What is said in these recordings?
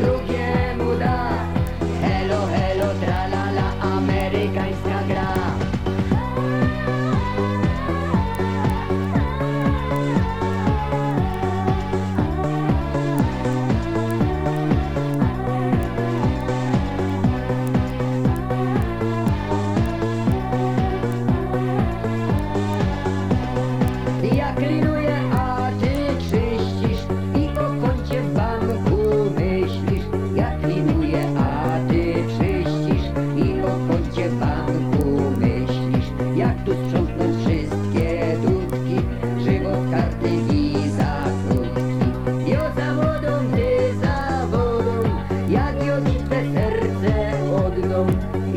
Thank you.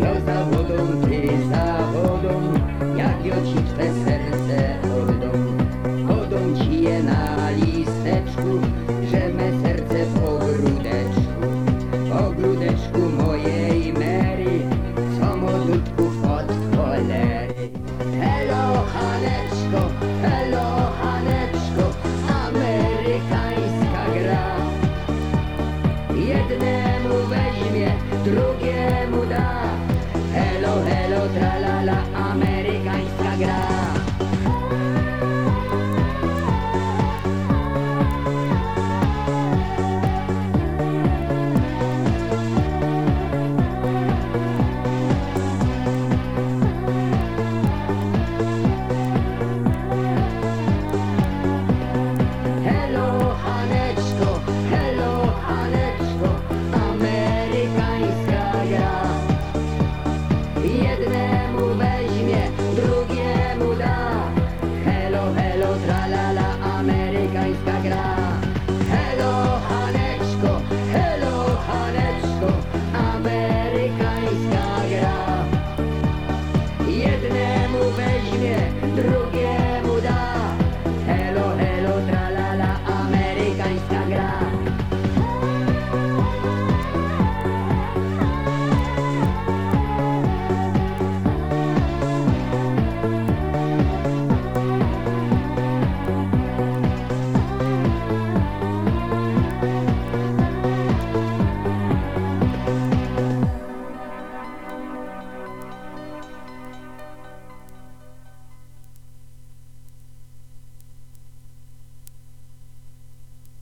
no za wodą, ty za wodą, jak jociczne serce oddą. Chodą ci je na listeczku, że me serce w ogródeczku, w ogródeczku mojej Mary, co modutków od cholery. Hello, Haneczko, hello, Haneczko, amerykańska gra. Jednemu weźmie, drugie